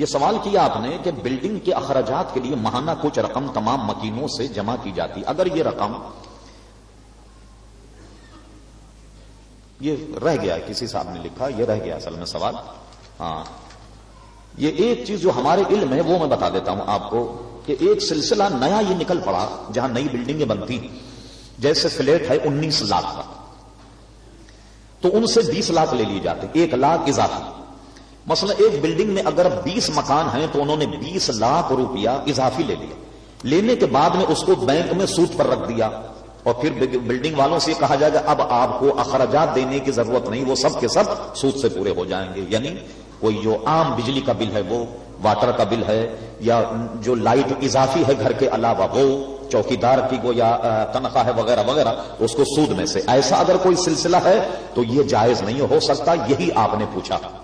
یہ سوال کیا آپ نے کہ بلڈنگ کے اخراجات کے لیے ماہانہ کچھ رقم تمام مکینوں سے جمع کی جاتی، اگر یہ رقم یہ رہ گیا، کسی صاحب نے لکھا، یہ رہ گیا اصل میں سوال۔ ہاں۔ یہ ایک چیز جو ہمارے علم ہے، وہ میں بتا دیتا ہوں آپ کو کہ ایک سلسلہ نیا یہ نکل پڑا جہاں نئی بلڈنگیں بنتی۔ جیسے فلیٹ ہے انیس لاکھ کا۔ تو ان سے بیس لاکھ لے لیے جاتے، ایک لاکھ اضافی مثلا ایک بلڈنگ میں اگر بیس مکان ہیں تو انہوں نے بیس لاکھ روپیہ اضافی لے لیا۔ لینے کے بعد میں اس کو بینک میں سوٹ پر رکھ دیا۔ اور پھر بلڈنگ والوں سے کہا جائے گا اب آپ کو اخراجات دینے کی ضرورت نہیں، وہ سب کے سب سود سے پورے ہو جائیں گے۔ یعنی کوئی جو عام بجلی کا بل ہے، وہ واٹر کا بل ہے، یا جو لائٹ اضافی ہے گھر کے علاوہ، وہ چوکی دار کی وہ یا تنخواہ ہے وغیرہ وغیرہ، اس کو سود میں سے۔ ایسا اگر کوئی سلسلہ ہے تو یہ جائز نہیں ہو سکتا، یہی آپ نے پوچھا۔